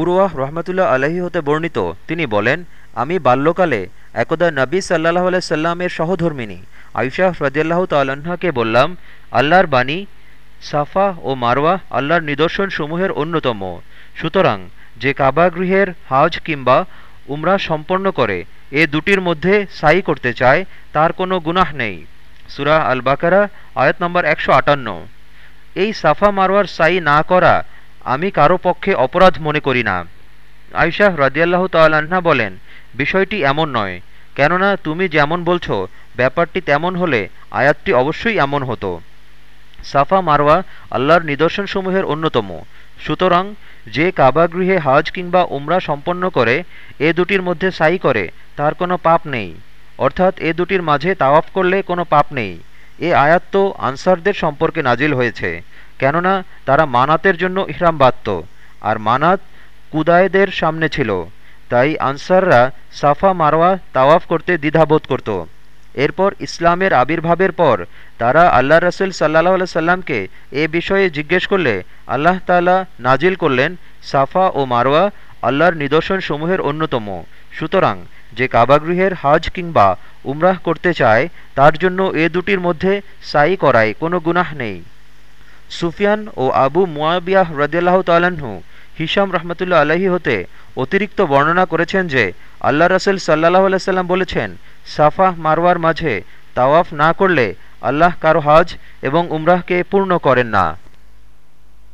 উরওয়াহ রহমতুল্লাহ আলহী হতে বর্ণিত। তিনি বলেন, আমি বাল্যকালে একদা নবী সাল্লাহ সাল্লামের সহধর্মিনী আয়ুষাহ রদিয়াল্লাহ তাল্লাহ্নাকে বললাম, আল্লাহর বাণী, সাফা ও মারওয়া আল্লাহর নিদর্শন সমূহের অন্যতম। সুতরাং যে কাবাগৃহের হাজ কিংবা উমরা সম্পন্ন করে, এ দুটির মধ্যে সাই করতে চায়, তার কোনো গুনাহ নেই। সুরা আল বাকারা আয়াত নম্বর একশো আটান্ন। এই সাফা মারওয়ার সাই না করা আমি কারও পক্ষে অপরাধ মনে করি না। আয়শাহ রাজিয়াল্লাহ তাল্লাহ্না বলেন, বিষয়টি এমন নয়। কেননা তুমি যেমন বলছো, ব্যাপারটি তেমন হলে আয়াতটি অবশ্যই এমন হতো। সাফা মারওয়া আল্লাহর নিদর্শনসমূহের অন্যতম। সুতরাং যে কাবাগৃহে হাজ কিংবা উমরা সম্পন্ন করে, এ দুটির মধ্যে সাই করে, তার কোনো পাপ নেই। অর্থাৎ এ দুটির মাঝে তাওয়াফ করলে কোনো পাপ নেই। এ আয়াত তো আনসারদের সম্পর্কে নাজিল হয়েছে। কেননা তারা মানাতের জন্য ইহরাম বাঁধত, আর মানাত কুদায়দের সামনে ছিল। তাই আনসাররা সাফা মারওয়া তাওয়াফ করতে দ্বিধাবোধ করত। এরপর ইসলামের আবির্ভাবের পর তারা আল্লাহ রসুল সাল্লাহ সাল্লামকে এ বিষয়ে জিজ্ঞেস করলে আল্লাহ তালা নাজিল করলেন, সাফা ও মারওয়া আল্লাহর নিদর্শন সমূহের অন্যতম। সুতরাং যে কাবাগৃহের হাজ কিংবা উমরাহ করতে চায়, তার জন্য এ দুটির মধ্যে সাই করায় কোনো গুনাহ নেই। সুফিয়ান ও আবু মুয়াবিয়াহ রদিয়াল্লাহ তালাহু হিসাম রহমতুল্লা আলহী হতে অতিরিক্ত বর্ণনা করেছেন যে, আল্লাহ রসুল সাল্লাহ আলাইসাল্লাম বলেছেন সাফাহ মারওয়ার মাঝে তাওয়াফ না করলে আল্লাহ কারও হাজ এবং উমরাহকে পূর্ণ করেন না।